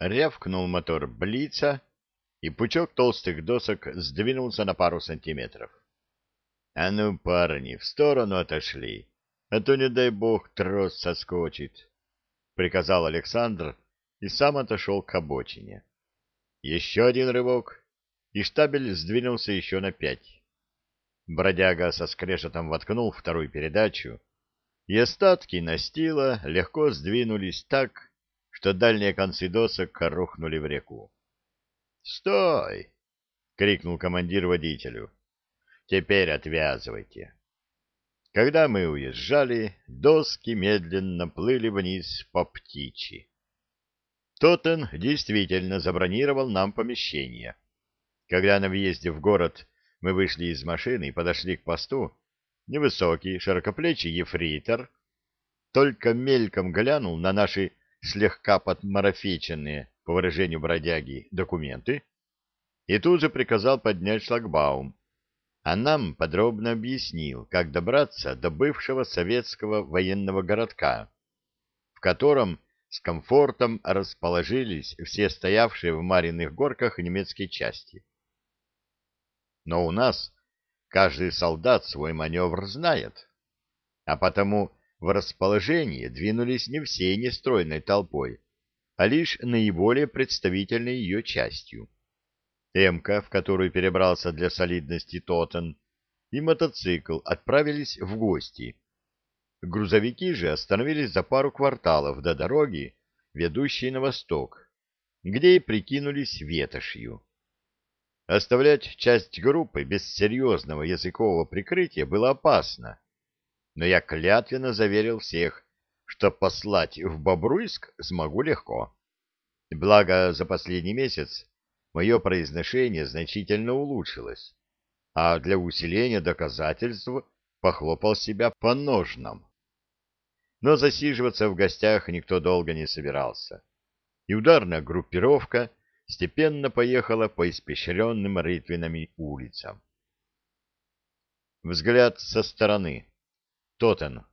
рявкнул мотор Блица, и пучок толстых досок сдвинулся на пару сантиметров. — А ну, парни, в сторону отошли, а то, не дай бог, трос соскочит, — приказал Александр и сам отошел к обочине. Еще один рывок, и штабель сдвинулся еще на пять. Бродяга со скрежетом воткнул вторую передачу, и остатки настила легко сдвинулись так, что дальние концы досок рухнули в реку. «Стой!» — крикнул командир водителю. «Теперь отвязывайте». Когда мы уезжали, доски медленно плыли вниз по птичьи. Тоттен действительно забронировал нам помещение. Когда на въезде в город мы вышли из машины и подошли к посту, невысокий, широкоплечий ефрейтор только мельком глянул на наши слегка подмарафеченные, по выражению бродяги, документы и тут же приказал поднять шлагбаум, а нам подробно объяснил, как добраться до бывшего советского военного городка, в котором с комфортом расположились все стоявшие в Мариных горках немецкие части. Но у нас каждый солдат свой маневр знает, а потому в расположение двинулись не всей нестройной толпой, а лишь наиболее представительной ее частью. Эмка, в которую перебрался для солидности Тотен, и мотоцикл отправились в гости. Грузовики же остановились за пару кварталов до дороги, ведущей на восток, где и прикинулись ветошью. Оставлять часть группы без серьезного языкового прикрытия было опасно, но я клятвенно заверил всех, что послать в Бобруйск смогу легко. Благо, за последний месяц мое произношение значительно улучшилось, а для усиления доказательств похлопал себя по ножнам. Но засиживаться в гостях никто долго не собирался, и ударная группировка степенно поехала по испещренным рытвинами улицам. Взгляд со стороны. Тотен.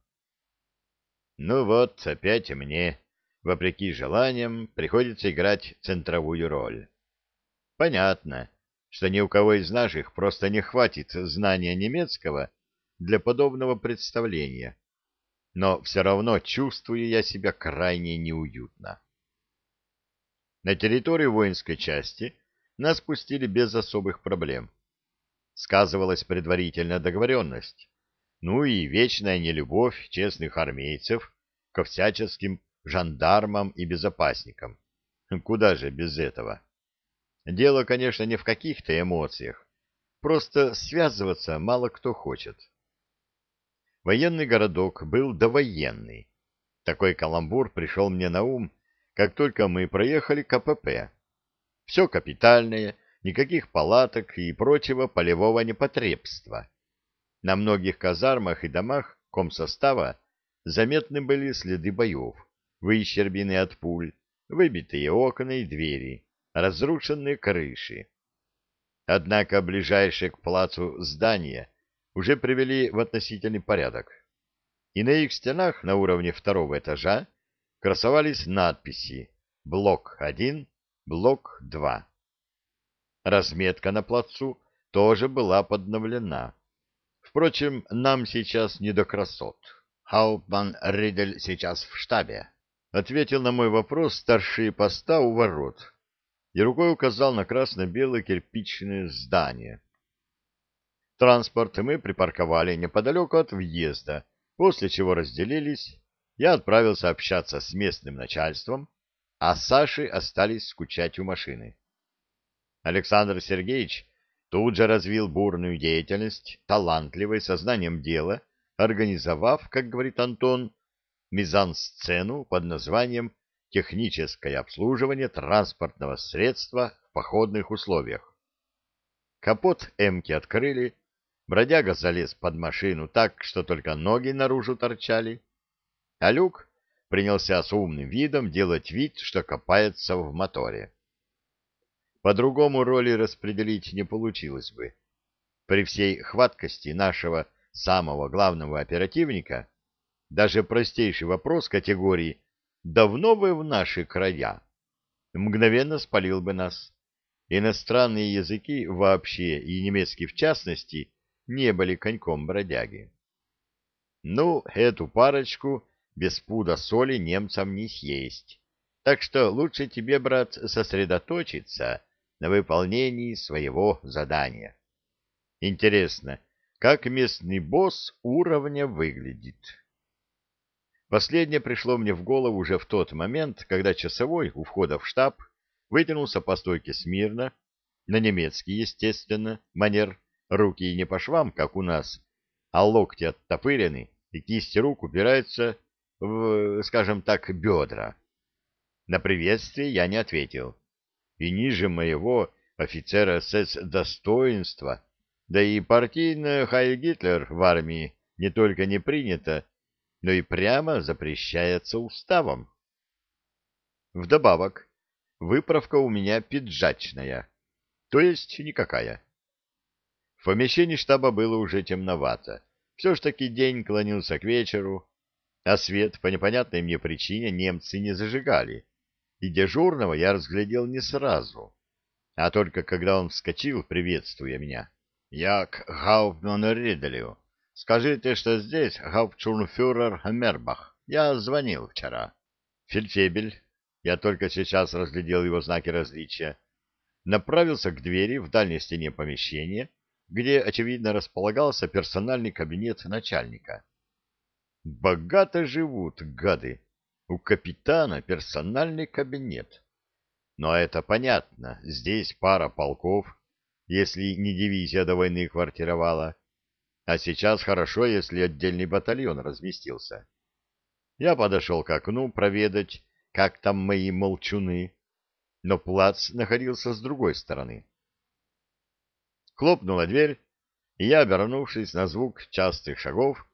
Ну вот, опять мне, вопреки желаниям, приходится играть центровую роль. Понятно, что ни у кого из наших просто не хватит знания немецкого для подобного представления, но все равно чувствую я себя крайне неуютно. На территорию воинской части нас пустили без особых проблем. Сказывалась предварительная договоренность, ну и вечная нелюбовь честных армейцев ко всяческим жандармам и безопасникам. Куда же без этого? Дело, конечно, не в каких-то эмоциях. Просто связываться мало кто хочет. Военный городок был довоенный. Такой каламбур пришел мне на ум, как только мы проехали КПП. Все капитальное, никаких палаток и прочего полевого непотребства. На многих казармах и домах комсостава заметны были следы боев, выщербины от пуль, выбитые окна и двери, разрушенные крыши. Однако ближайшие к плацу здания уже привели в относительный порядок, и на их стенах на уровне второго этажа красовались надписи «Блок-1», «Блок-2». Разметка на плацу тоже была подновлена. Впрочем, нам сейчас не до красот. Хауптман Ридель сейчас в штабе, — ответил на мой вопрос старший поста у ворот и рукой указал на красно-белое кирпичное здание. Транспорт мы припарковали неподалеку от въезда, после чего разделились. Я отправился общаться с местным начальством, а Саши остались скучать у машины. Александр Сергеевич тут же развил бурную деятельность, талантливой сознанием дела, организовав, как говорит Антон, мизансцену под названием техническое обслуживание транспортного средства в походных условиях. Капот «Эмки» открыли, бродяга залез под машину так, что только ноги наружу торчали, а люк принялся с умным видом делать вид, что копается в моторе. По-другому роли распределить не получилось бы. При всей хваткости нашего самого главного оперативника даже простейший вопрос категории давно вы в наши края? мгновенно спалил бы нас. Иностранные языки вообще, и немецкий в частности, не были коньком бродяги. Ну, эту парочку без пуда соли немцам не съесть. Так что лучше тебе, брат, сосредоточиться на выполнении своего задания. Интересно, как местный босс уровня выглядит? Последнее пришло мне в голову уже в тот момент, когда часовой у входа в штаб вытянулся по стойке смирно, на немецкий, естественно, манер, руки не по швам, как у нас, а локти оттопырены, и кисти рук упираются в, скажем так, бедра. На приветствие я не ответил. И ниже моего офицера СС достоинства, да и партийный Хай Гитлер в армии не только не принято, но и прямо запрещается уставом. Вдобавок, выправка у меня пиджачная, то есть никакая. В помещении штаба было уже темновато. Все ж таки день клонился к вечеру, а свет по непонятной мне причине немцы не зажигали, и дежурного я разглядел не сразу, а только когда он вскочил, приветствуя меня. «Я к Гауптману Риделю. Скажите, что здесь гауптштурмфюрер Мербах. Я звонил вчера». Фельдфебель, я только сейчас разглядел его знаки различия, направился к двери в дальней стене помещения, где, очевидно, располагался персональный кабинет начальника. Богато живут, гады. У капитана персональный кабинет. Но это понятно, здесь пара полков, если не дивизия до войны квартировала, а сейчас хорошо, если отдельный батальон разместился. Я подошел к окну проведать, как там мои молчуны, но плац находился с другой стороны. Хлопнула дверь, и я, обернувшись на звук частых шагов,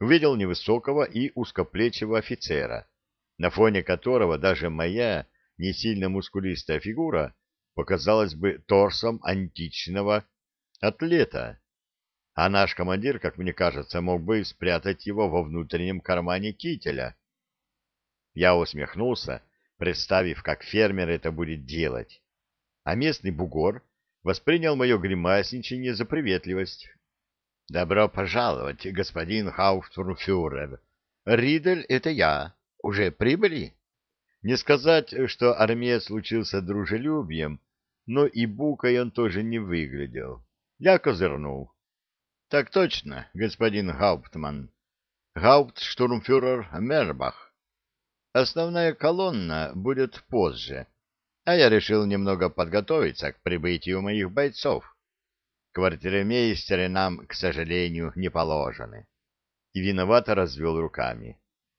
увидел невысокого и узкоплечего офицера, на фоне которого даже моя не сильно мускулистая фигура показалась бы торсом античного атлета, а наш командир, как мне кажется, мог бы спрятать его во внутреннем кармане кителя. Я усмехнулся, представив, как фермер это будет делать, а местный бугор воспринял мое гримасничание за приветливость. — Добро пожаловать, господин Хауфтурфюрер. Ридель — это я. Уже прибыли? Не сказать, что армия случился дружелюбием, но и букой он тоже не выглядел. Я козырнул. — Так точно, господин Гауптман. Гауптштурмфюрер Мербах. Основная колонна будет позже. — а я решил немного подготовиться к прибытию моих бойцов. Квартирмейстеры нам, к сожалению, не положены. И виновато развел руками.